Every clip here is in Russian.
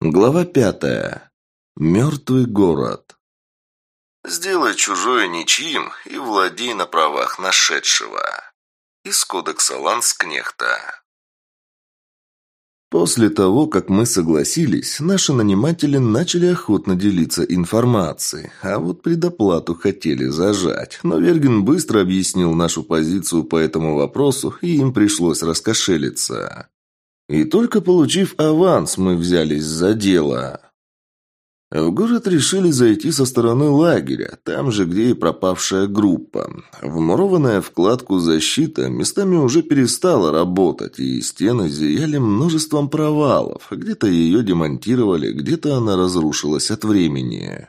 Глава пятая. Мертвый город. Сделай чужое ничьим и владей на правах нашедшего. Из кодекса Ланскнехта. После того, как мы согласились, наши наниматели начали охотно делиться информацией, а вот предоплату хотели зажать. Но Вергин быстро объяснил нашу позицию по этому вопросу, и им пришлось раскошелиться. И только получив аванс, мы взялись за дело. В город решили зайти со стороны лагеря, там же, где и пропавшая группа. Вмурованная вкладку защита местами уже перестала работать, и стены зияли множеством провалов. Где-то ее демонтировали, где-то она разрушилась от времени.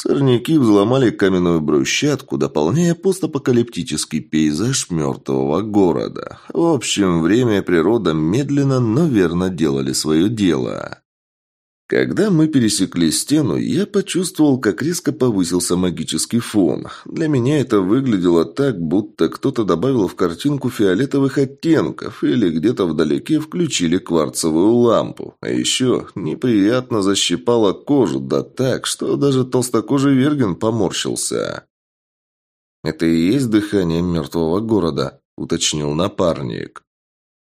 Сорняки взломали каменную брусчатку, дополняя постапокалиптический пейзаж мертвого города. В общем, время и природа медленно, но верно делали свое дело. Когда мы пересекли стену, я почувствовал, как резко повысился магический фон. Для меня это выглядело так, будто кто-то добавил в картинку фиолетовых оттенков или где-то вдалеке включили кварцевую лампу. А еще неприятно защипало кожу, да так, что даже толстокожий Верген поморщился. «Это и есть дыхание мертвого города», — уточнил напарник.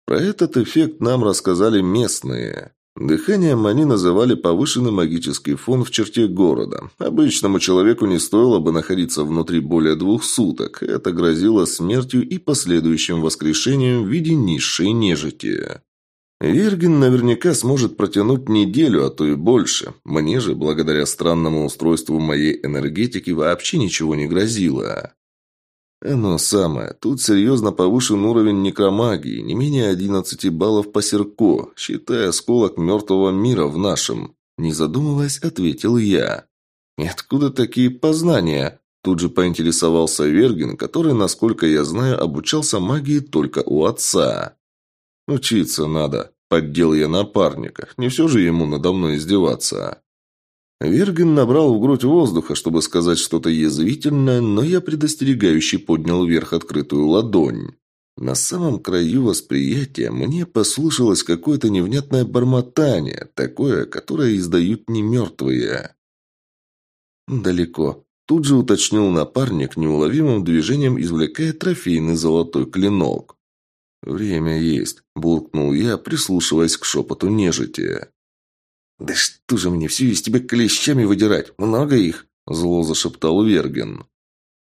Про этот эффект нам рассказали местные. Дыханием они называли повышенный магический фон в черте города. Обычному человеку не стоило бы находиться внутри более двух суток. Это грозило смертью и последующим воскрешением в виде низшей нежити. Вергин наверняка сможет протянуть неделю, а то и больше. Мне же, благодаря странному устройству моей энергетики, вообще ничего не грозило. Оно самое. Тут серьезно повышен уровень некромагии, не менее 11 баллов по Серко, считая осколок мертвого мира в нашем. Не задумываясь, ответил я. И откуда такие познания? Тут же поинтересовался Вергин, который, насколько я знаю, обучался магии только у отца. «Учиться надо», – поддел я напарника. «Не все же ему надо мной издеваться». Вергин набрал в грудь воздуха, чтобы сказать что-то язвительное, но я предостерегающе поднял вверх открытую ладонь. На самом краю восприятия мне послышалось какое-то невнятное бормотание, такое, которое издают не мертвые. «Далеко», – тут же уточнил напарник, неуловимым движением извлекая трофейный золотой клинок. «Время есть», – буркнул я, прислушиваясь к шепоту нежити. «Да что же мне, все из тебя клещами выдирать? Много их?» Зло зашептал Верген.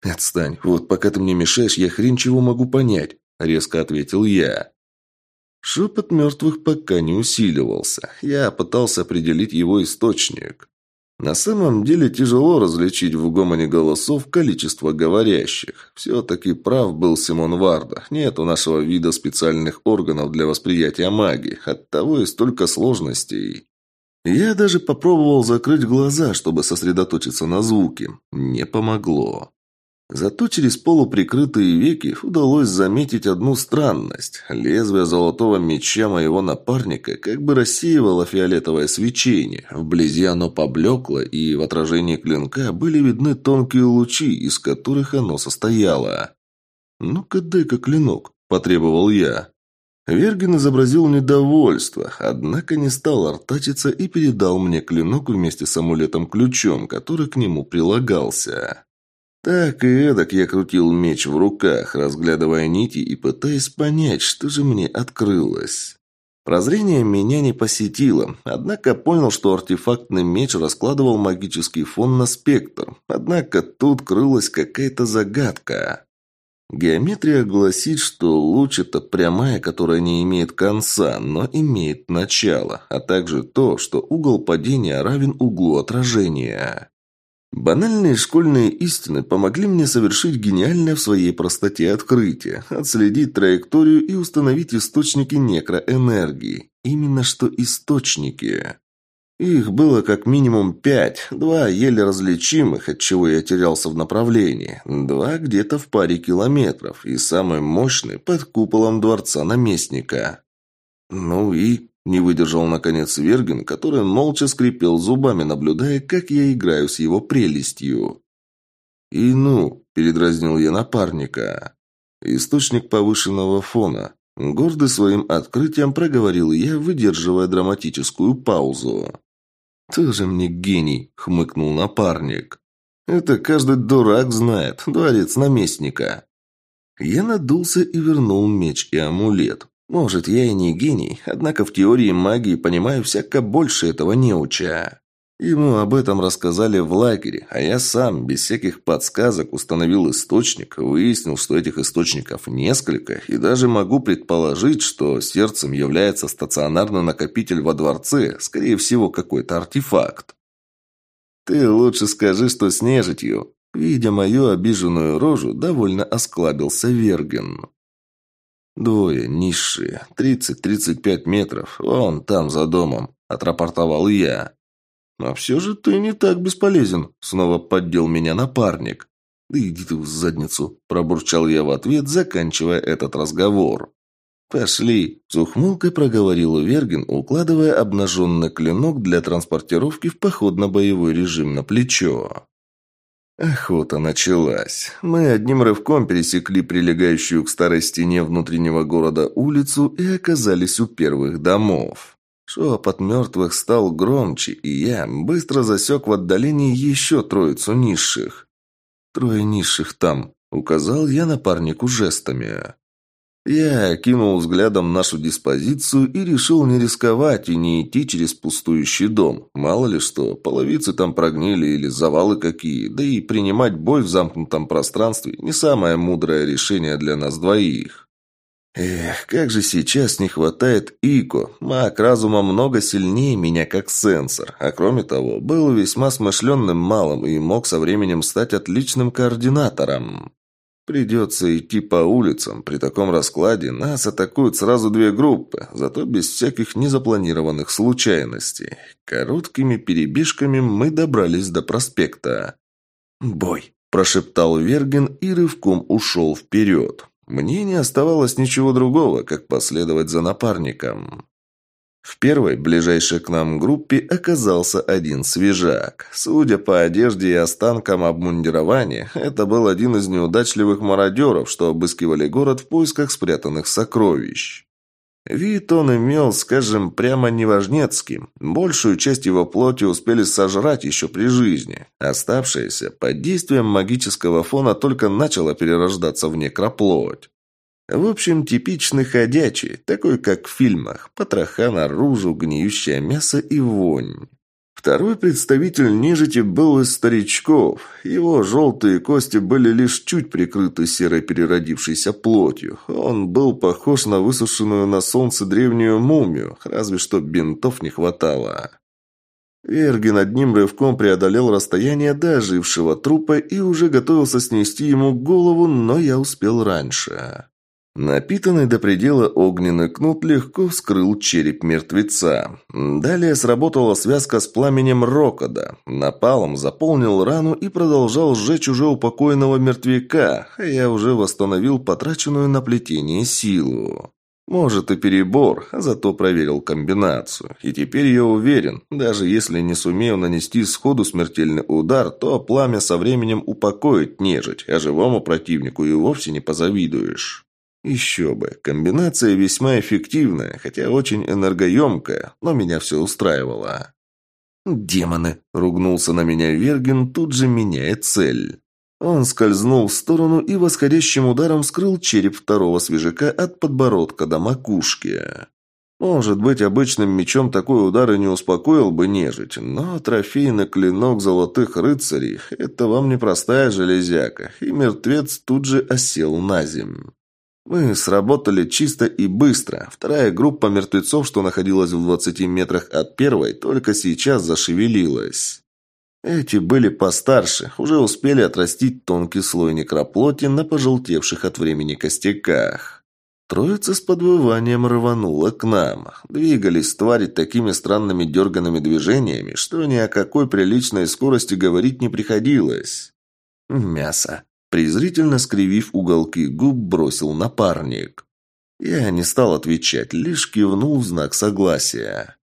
«Отстань, вот пока ты мне мешаешь, я хрен чего могу понять», резко ответил я. Шепот мертвых пока не усиливался. Я пытался определить его источник. На самом деле тяжело различить в гомоне голосов количество говорящих. Все-таки прав был Симон Варда. Нет у нашего вида специальных органов для восприятия магии. Оттого и столько сложностей. Я даже попробовал закрыть глаза, чтобы сосредоточиться на звуке. Не помогло. Зато через полуприкрытые веки удалось заметить одну странность. Лезвие золотого меча моего напарника как бы рассеивало фиолетовое свечение. Вблизи оно поблекло, и в отражении клинка были видны тонкие лучи, из которых оно состояло. «Ну-ка дай-ка клинок», – потребовал я. Вергин изобразил недовольство, однако не стал артачиться и передал мне клинок вместе с амулетом-ключом, который к нему прилагался. Так и эдак я крутил меч в руках, разглядывая нити и пытаясь понять, что же мне открылось. Прозрение меня не посетило, однако понял, что артефактный меч раскладывал магический фон на спектр. Однако тут крылась какая-то загадка. Геометрия гласит, что луч – это прямая, которая не имеет конца, но имеет начало, а также то, что угол падения равен углу отражения. Банальные школьные истины помогли мне совершить гениальное в своей простоте открытие, отследить траекторию и установить источники некроэнергии. Именно что источники. Их было как минимум пять, два еле различимых, от чего я терялся в направлении, два где-то в паре километров, и самый мощный под куполом дворца наместника. Ну и... Не выдержал, наконец, Вергин, который молча скрипел зубами, наблюдая, как я играю с его прелестью. «И ну», – передразнил я напарника. «Источник повышенного фона». Гордый своим открытием проговорил я, выдерживая драматическую паузу. «Тоже мне гений», — хмыкнул напарник. «Это каждый дурак знает, дворец наместника». Я надулся и вернул меч и амулет. Может, я и не гений, однако в теории магии понимаю всяко больше этого неуча. Ему об этом рассказали в лагере, а я сам, без всяких подсказок, установил источник, выяснил, что этих источников несколько, и даже могу предположить, что сердцем является стационарный накопитель во дворце, скорее всего, какой-то артефакт. «Ты лучше скажи, что с нежитью», Видя мою обиженную рожу, довольно осклабился Верген. «Двое, низшие, тридцать-тридцать пять метров, вон там, за домом», – отрапортовал я. «А все же ты не так бесполезен», – снова поддел меня напарник. «Да иди ты в задницу», – пробурчал я в ответ, заканчивая этот разговор. «Пошли!» – с ухмылкой проговорил Вергин, укладывая обнаженный клинок для транспортировки в походно-боевой режим на плечо. Охота началась. Мы одним рывком пересекли прилегающую к старой стене внутреннего города улицу и оказались у первых домов. Шепот мертвых стал громче, и я быстро засек в отдалении еще троицу низших. «Трое низших там», — указал я напарнику жестами. Я кинул взглядом нашу диспозицию и решил не рисковать и не идти через пустующий дом. Мало ли что, половицы там прогнили или завалы какие, да и принимать бой в замкнутом пространстве не самое мудрое решение для нас двоих. Эх, как же сейчас не хватает Ико. Маг разума много сильнее меня как сенсор, а кроме того, был весьма смышленным малым и мог со временем стать отличным координатором. Придется идти по улицам. При таком раскладе нас атакуют сразу две группы, зато без всяких незапланированных случайностей. Короткими перебежками мы добрались до проспекта. «Бой!» – прошептал Верген и рывком ушел вперед. Мне не оставалось ничего другого, как последовать за напарником. В первой, ближайшей к нам группе, оказался один свежак. Судя по одежде и останкам обмундирования, это был один из неудачливых мародеров, что обыскивали город в поисках спрятанных сокровищ. Вид он имел, скажем, прямо неважнецкий. Большую часть его плоти успели сожрать еще при жизни. Оставшаяся, под действием магического фона, только начала перерождаться в некроплоть. В общем, типичный ходячий, такой как в фильмах. Потроха наружу, гниющее мясо и вонь. Второй представитель нежити был из старичков. Его желтые кости были лишь чуть прикрыты серой переродившейся плотью. Он был похож на высушенную на солнце древнюю мумию, разве что бинтов не хватало. Верген одним рывком преодолел расстояние до ожившего трупа и уже готовился снести ему голову, но я успел раньше. Напитанный до предела огненный кнут легко вскрыл череп мертвеца. Далее сработала связка с пламенем рокода. Напалом заполнил рану и продолжал сжечь уже упокоенного мертвяка, а я уже восстановил потраченную на плетение силу. Может и перебор, а зато проверил комбинацию. И теперь я уверен, даже если не сумею нанести сходу смертельный удар, то пламя со временем упокоит нежить, а живому противнику и вовсе не позавидуешь. Еще бы, комбинация весьма эффективная, хотя очень энергоемкая, но меня все устраивало. «Демоны!» – ругнулся на меня Верген, тут же меняя цель. Он скользнул в сторону и восходящим ударом скрыл череп второго свежака от подбородка до макушки. Может быть, обычным мечом такой удар и не успокоил бы нежить, но трофейный клинок золотых рыцарей – это вам не простая железяка, и мертвец тут же осел на земь. Мы сработали чисто и быстро. Вторая группа мертвецов, что находилась в 20 метрах от первой, только сейчас зашевелилась. Эти были постарше, уже успели отрастить тонкий слой некроплоти на пожелтевших от времени костяках. Троица с подвыванием рванула к нам. Двигались твари такими странными дерганными движениями, что ни о какой приличной скорости говорить не приходилось. Мясо. Презрительно скривив уголки губ, бросил напарник. Я не стал отвечать, лишь кивнул в знак согласия.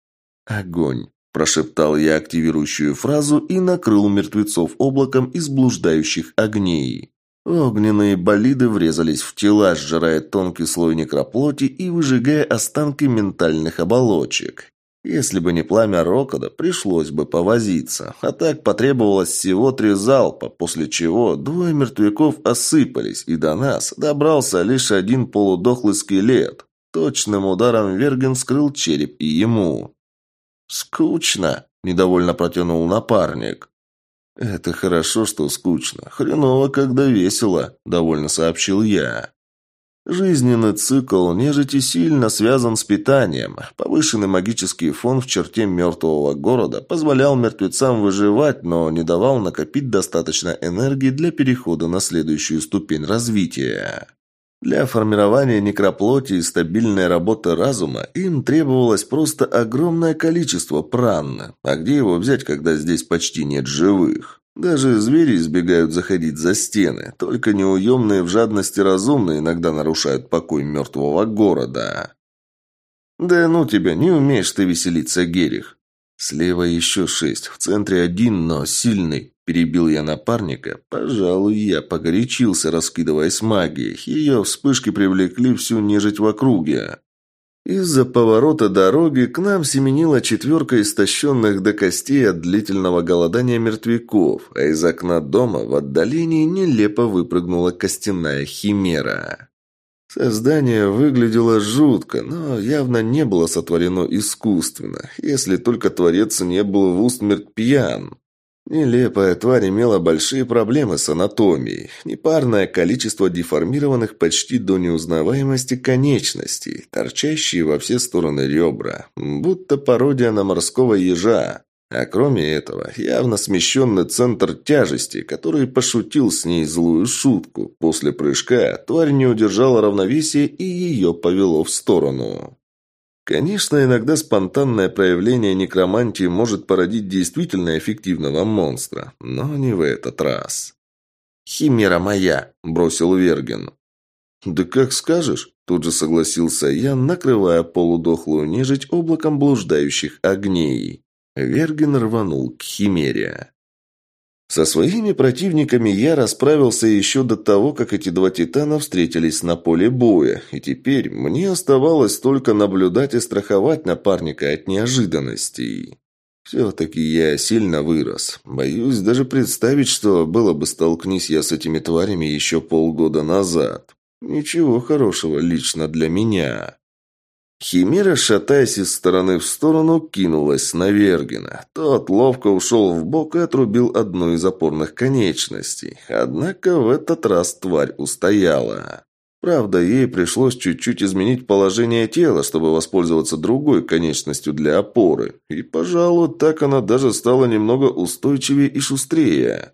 «Огонь!» – прошептал я активирующую фразу и накрыл мертвецов облаком из блуждающих огней. Огненные болиды врезались в тела, сжирая тонкий слой некроплоти и выжигая останки ментальных оболочек. Если бы не пламя Рокода, пришлось бы повозиться. А так потребовалось всего три залпа, после чего двое мертвяков осыпались, и до нас добрался лишь один полудохлый скелет. Точным ударом Верген скрыл череп и ему. «Скучно», – недовольно протянул напарник. «Это хорошо, что скучно. Хреново, когда весело», – довольно сообщил я. Жизненный цикл нежити сильно связан с питанием. Повышенный магический фон в черте мертвого города позволял мертвецам выживать, но не давал накопить достаточно энергии для перехода на следующую ступень развития. Для формирования некроплоти и стабильной работы разума им требовалось просто огромное количество праны. А где его взять, когда здесь почти нет живых? Даже звери избегают заходить за стены, только неуемные в жадности разумные иногда нарушают покой мертвого города. «Да ну тебя, не умеешь ты веселиться, Герих!» «Слева еще шесть, в центре один, но сильный», – перебил я напарника. Пожалуй, я погорячился, раскидываясь магией. Ее вспышки привлекли всю нежить в округе. Из-за поворота дороги к нам семенила четверка истощенных до костей от длительного голодания мертвяков, а из окна дома в отдалении нелепо выпрыгнула костяная химера. Создание выглядело жутко, но явно не было сотворено искусственно, если только творец не был в усмерть пьян. Нелепая тварь имела большие проблемы с анатомией. Непарное количество деформированных почти до неузнаваемости конечностей, торчащие во все стороны ребра, будто пародия на морского ежа. А кроме этого, явно смещенный центр тяжести, который пошутил с ней злую шутку. После прыжка тварь не удержала равновесие и ее повело в сторону. Конечно, иногда спонтанное проявление некромантии может породить действительно эффективного монстра, но не в этот раз. «Химера моя!» – бросил Верген. «Да как скажешь!» – тут же согласился я, накрывая полудохлую нежить облаком блуждающих огней. Верген рванул к Химере. Со своими противниками я расправился еще до того, как эти два титана встретились на поле боя, и теперь мне оставалось только наблюдать и страховать напарника от неожиданностей. Все-таки я сильно вырос. Боюсь даже представить, что было бы, столкнись я с этими тварями еще полгода назад. Ничего хорошего лично для меня. Химера, шатаясь из стороны в сторону, кинулась на Вергина. Тот ловко ушел в бок и отрубил одну из опорных конечностей. Однако в этот раз тварь устояла. Правда, ей пришлось чуть-чуть изменить положение тела, чтобы воспользоваться другой конечностью для опоры. И, пожалуй, так она даже стала немного устойчивее и шустрее.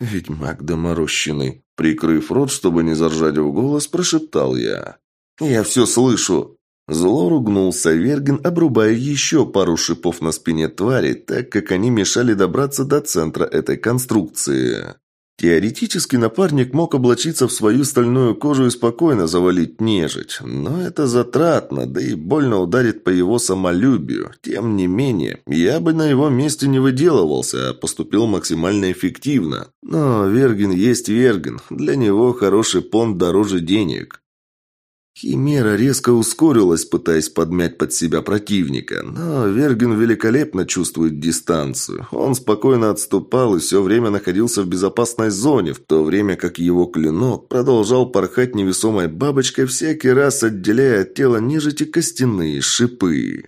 «Ведьмак доморощенный», прикрыв рот, чтобы не заржать в голос, прошептал я. «Я все слышу!» Зло ругнулся Верген, обрубая еще пару шипов на спине твари, так как они мешали добраться до центра этой конструкции. Теоретически напарник мог облачиться в свою стальную кожу и спокойно завалить нежить, но это затратно, да и больно ударит по его самолюбию. Тем не менее, я бы на его месте не выделывался, а поступил максимально эффективно. Но Верген есть Верген, для него хороший понт дороже денег. Химера резко ускорилась, пытаясь подмять под себя противника, но Верген великолепно чувствует дистанцию. Он спокойно отступал и все время находился в безопасной зоне, в то время как его клинок продолжал порхать невесомой бабочкой, всякий раз отделяя от тела нежити костяные шипы.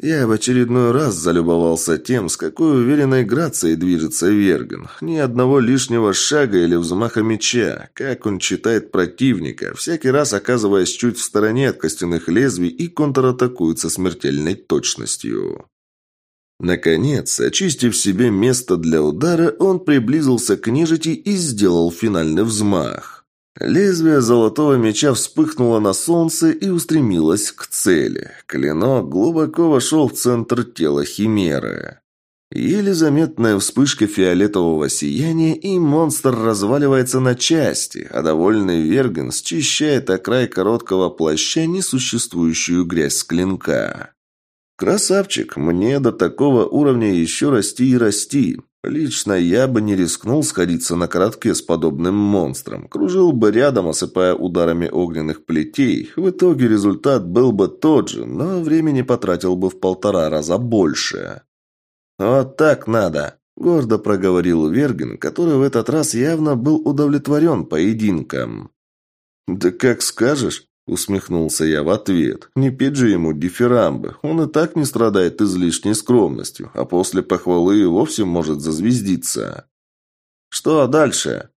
Я в очередной раз залюбовался тем, с какой уверенной грацией движется Верген. Ни одного лишнего шага или взмаха меча. Как он читает противника, всякий раз оказываясь чуть в стороне от костяных лезвий и контратакует со смертельной точностью. Наконец, очистив себе место для удара, он приблизился к нежити и сделал финальный взмах. Лезвие золотого меча вспыхнуло на солнце и устремилось к цели. Клинок глубоко вошел в центр тела Химеры. Еле заметная вспышка фиолетового сияния, и монстр разваливается на части, а довольный Верген счищает о короткого плаща несуществующую грязь с клинка. «Красавчик, мне до такого уровня еще расти и расти. Лично я бы не рискнул сходиться на коротке с подобным монстром. Кружил бы рядом, осыпая ударами огненных плетей. В итоге результат был бы тот же, но времени потратил бы в полтора раза больше. «Вот так надо», – гордо проговорил Вергин, который в этот раз явно был удовлетворен поединком. «Да как скажешь», – усмехнулся я в ответ. «Не петь же ему дифирамбы. Он и так не страдает излишней скромностью, а после похвалы и вовсе может зазвездиться». «Что дальше?»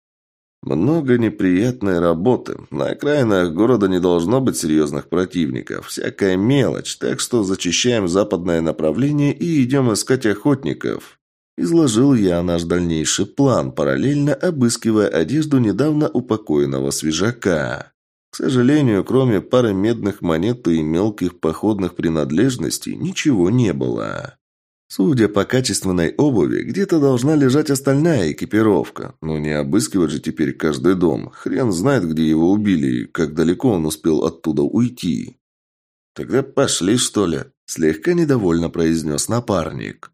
«Много неприятной работы. На окраинах города не должно быть серьезных противников. Всякая мелочь, так что зачищаем западное направление и идем искать охотников». Изложил я наш дальнейший план, параллельно обыскивая одежду недавно упокоенного свежака. К сожалению, кроме пары медных монет и мелких походных принадлежностей, ничего не было. Судя по качественной обуви, где-то должна лежать остальная экипировка. Но не обыскивать же теперь каждый дом. Хрен знает, где его убили и как далеко он успел оттуда уйти. «Тогда пошли, что ли?» – слегка недовольно произнес напарник.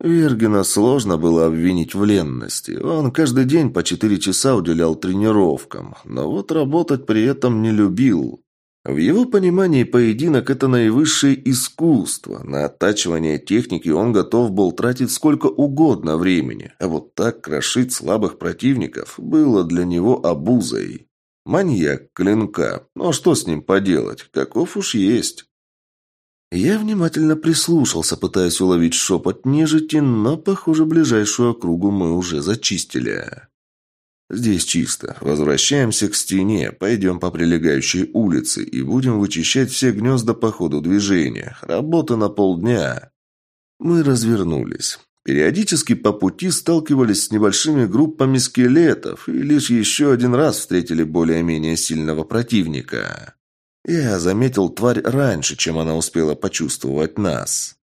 Вергина сложно было обвинить в ленности. Он каждый день по четыре часа уделял тренировкам, но вот работать при этом не любил. В его понимании поединок – это наивысшее искусство. На оттачивание техники он готов был тратить сколько угодно времени, а вот так крошить слабых противников было для него обузой. Маньяк клинка, но что с ним поделать, каков уж есть. Я внимательно прислушался, пытаясь уловить шепот нежити, но, похоже, ближайшую округу мы уже зачистили. Здесь чисто. Возвращаемся к стене, пойдем по прилегающей улице и будем вычищать все гнезда по ходу движения. Работа на полдня. Мы развернулись. Периодически по пути сталкивались с небольшими группами скелетов и лишь еще один раз встретили более-менее сильного противника. Я заметил тварь раньше, чем она успела почувствовать нас.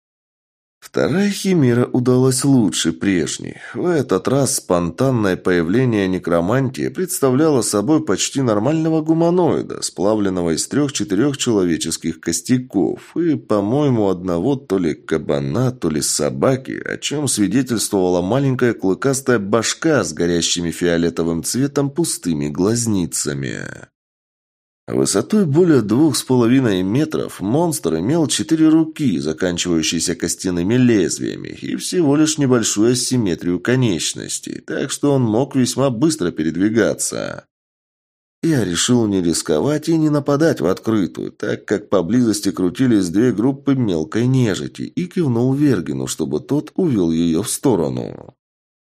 Вторая химера удалась лучше прежней. В этот раз спонтанное появление некромантии представляло собой почти нормального гуманоида, сплавленного из трех-четырех человеческих костяков, и, по-моему, одного то ли кабана, то ли собаки, о чем свидетельствовала маленькая клыкастая башка с горящими фиолетовым цветом пустыми глазницами. Высотой более двух с половиной метров монстр имел четыре руки, заканчивающиеся костяными лезвиями, и всего лишь небольшую асимметрию конечностей, так что он мог весьма быстро передвигаться. Я решил не рисковать и не нападать в открытую, так как поблизости крутились две группы мелкой нежити, и кивнул Вергину, чтобы тот увел ее в сторону.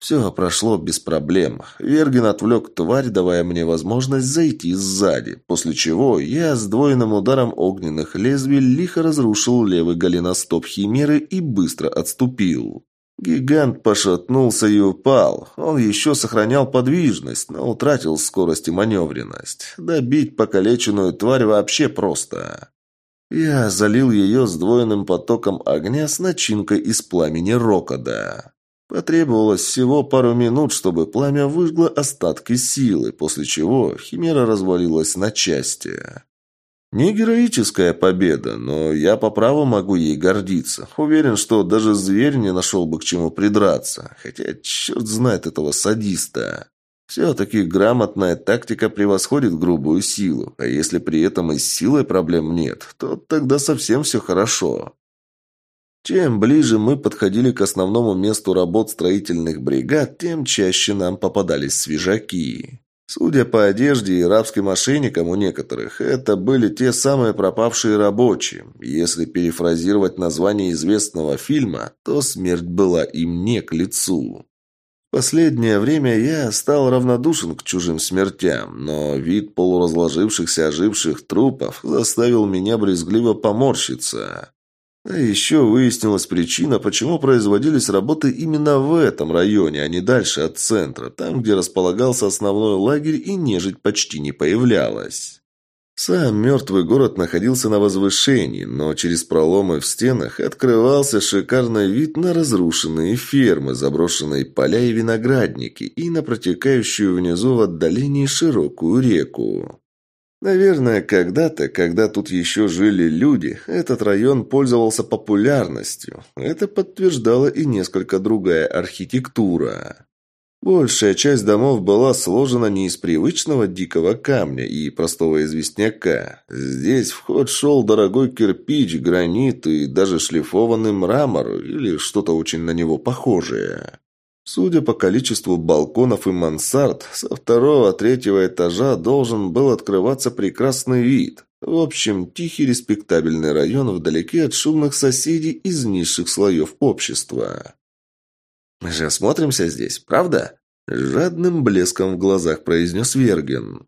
Все прошло без проблем. Вергин отвлек тварь, давая мне возможность зайти сзади, после чего я с двойным ударом огненных лезвий лихо разрушил левый голеностоп химеры и быстро отступил. Гигант пошатнулся и упал. Он еще сохранял подвижность, но утратил скорость и маневренность. Добить покалеченную тварь вообще просто. Я залил ее сдвоенным потоком огня с начинкой из пламени рокода. Потребовалось всего пару минут, чтобы пламя выжгло остатки силы, после чего химера развалилась на части. Не героическая победа, но я по праву могу ей гордиться. Уверен, что даже зверь не нашел бы к чему придраться. Хотя черт знает этого садиста. Все-таки грамотная тактика превосходит грубую силу, а если при этом и с силой проблем нет, то тогда совсем все хорошо. Чем ближе мы подходили к основному месту работ строительных бригад, тем чаще нам попадались свежаки. Судя по одежде и рабским ошейникам у некоторых, это были те самые пропавшие рабочие. Если перефразировать название известного фильма, то смерть была им не к лицу. Последнее время я стал равнодушен к чужим смертям, но вид полуразложившихся оживших трупов заставил меня брезгливо поморщиться. А еще выяснилась причина, почему производились работы именно в этом районе, а не дальше от центра, там, где располагался основной лагерь и нежить почти не появлялась. Сам мертвый город находился на возвышении, но через проломы в стенах открывался шикарный вид на разрушенные фермы, заброшенные поля и виноградники и на протекающую внизу в отдалении широкую реку. Наверное, когда-то, когда тут еще жили люди, этот район пользовался популярностью. Это подтверждала и несколько другая архитектура. Большая часть домов была сложена не из привычного дикого камня и простого известняка. Здесь в ход шел дорогой кирпич, гранит и даже шлифованный мрамор или что-то очень на него похожее. Судя по количеству балконов и мансард, со второго-третьего этажа должен был открываться прекрасный вид. В общем, тихий респектабельный район вдалеке от шумных соседей из низших слоев общества. «Мы же осмотримся здесь, правда?» Жадным блеском в глазах произнес Верген.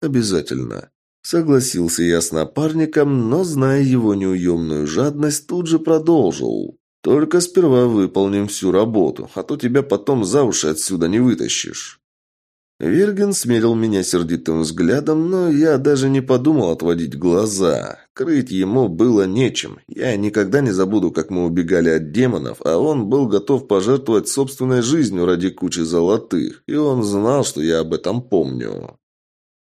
«Обязательно». Согласился я с напарником, но, зная его неуемную жадность, тут же продолжил. Только сперва выполним всю работу, а то тебя потом за уши отсюда не вытащишь». Верген смерил меня сердитым взглядом, но я даже не подумал отводить глаза. Крыть ему было нечем. Я никогда не забуду, как мы убегали от демонов, а он был готов пожертвовать собственной жизнью ради кучи золотых, и он знал, что я об этом помню.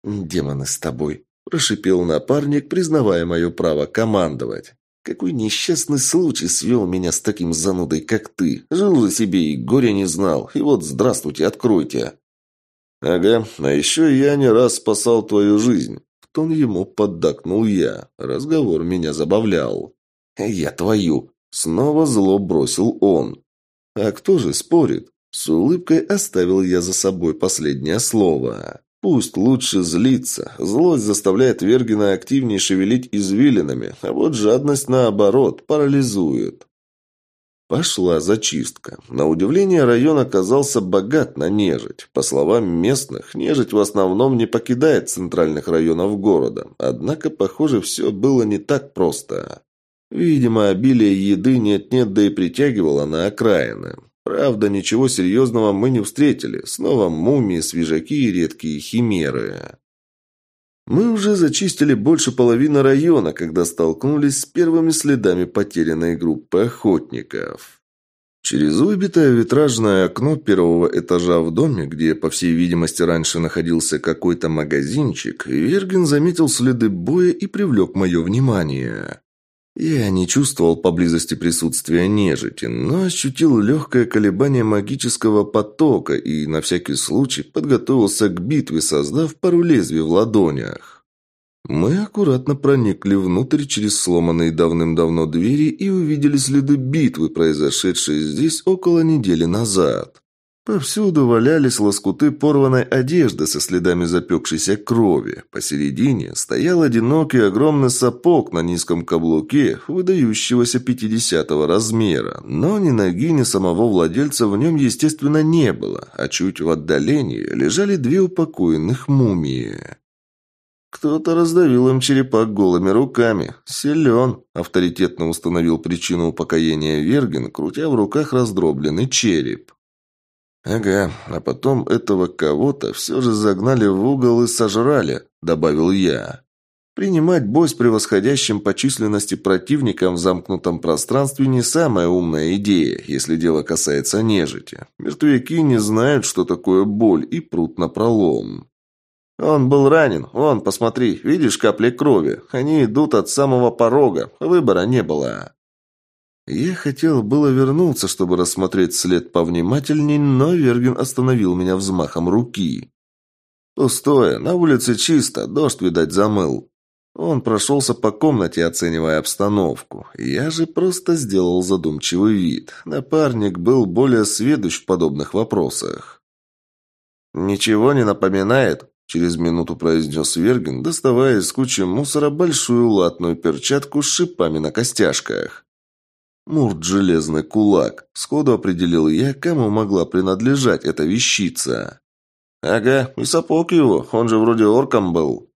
«Демоны с тобой», – прошипел напарник, признавая мое право командовать. Какой несчастный случай свел меня с таким занудой, как ты. Жил за себе и горя не знал. И вот здравствуйте, откройте. Ага, а еще я не раз спасал твою жизнь. В тон ему поддакнул я. Разговор меня забавлял. Я твою. Снова зло бросил он. А кто же спорит? С улыбкой оставил я за собой последнее слово. Пусть лучше злиться. Злость заставляет Вергина активнее шевелить извилинами, а вот жадность, наоборот, парализует. Пошла зачистка. На удивление район оказался богат на нежить. По словам местных, нежить в основном не покидает центральных районов города. Однако, похоже, все было не так просто. Видимо, обилие еды нет-нет, да и притягивало на окраины. Правда, ничего серьезного мы не встретили. Снова мумии, свежаки и редкие химеры. Мы уже зачистили больше половины района, когда столкнулись с первыми следами потерянной группы охотников. Через выбитое витражное окно первого этажа в доме, где, по всей видимости, раньше находился какой-то магазинчик, Вергин заметил следы боя и привлек мое внимание. Я не чувствовал поблизости присутствия нежити, но ощутил легкое колебание магического потока и на всякий случай подготовился к битве, создав пару лезвий в ладонях. Мы аккуратно проникли внутрь через сломанные давным-давно двери и увидели следы битвы, произошедшей здесь около недели назад. Повсюду валялись лоскуты порванной одежды со следами запекшейся крови. Посередине стоял одинокий огромный сапог на низком каблуке, выдающегося пятидесятого размера. Но ни ноги, ни самого владельца в нем, естественно, не было, а чуть в отдалении лежали две упокоенных мумии. «Кто-то раздавил им черепа голыми руками. Силен», – авторитетно установил причину упокоения Верген, крутя в руках раздробленный череп. «Ага, а потом этого кого-то все же загнали в угол и сожрали», – добавил я. Принимать бой с превосходящим по численности противником в замкнутом пространстве не самая умная идея, если дело касается нежити. Мертвяки не знают, что такое боль, и прут на пролом. Он был ранен. Вон, посмотри, видишь капли крови? Они идут от самого порога. Выбора не было. Я хотел было вернуться, чтобы рассмотреть след повнимательней, но Верген остановил меня взмахом руки. «Пустое, на улице чисто, дождь, видать, замыл». Он прошелся по комнате, оценивая обстановку. Я же просто сделал задумчивый вид. Напарник был более сведущ в подобных вопросах. «Ничего не напоминает?» – через минуту произнес Верген, доставая из кучи мусора большую латную перчатку с шипами на костяшках. Мурт железный кулак. Сходу определил я, кому могла принадлежать эта вещица. Ага, и сапог его, он же вроде орком был.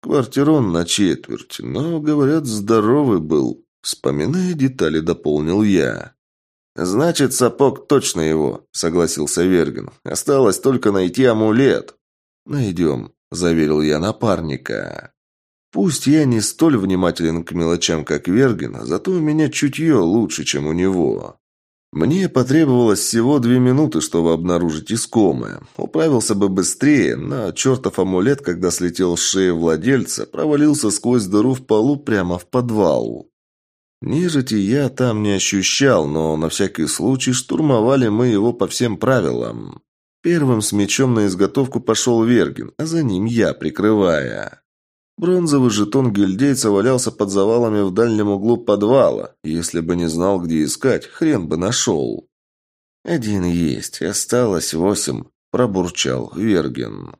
Квартирон на четверть, но, говорят, здоровый был. Вспоминая детали, дополнил я. «Значит, сапог точно его», — согласился Верген. «Осталось только найти амулет». «Найдем», — заверил я напарника. Пусть я не столь внимателен к мелочам, как Верген, зато у меня чутье лучше, чем у него. Мне потребовалось всего две минуты, чтобы обнаружить искомое. Управился бы быстрее, но чертов амулет, когда слетел с шеи владельца, провалился сквозь дыру в полу прямо в подвал. Нежити я там не ощущал, но на всякий случай штурмовали мы его по всем правилам. Первым с мечом на изготовку пошел Вергин, а за ним я, прикрывая. Бронзовый жетон гильдейца валялся под завалами в дальнем углу подвала. Если бы не знал, где искать, хрен бы нашел. «Один есть, осталось восемь», – пробурчал Вергин.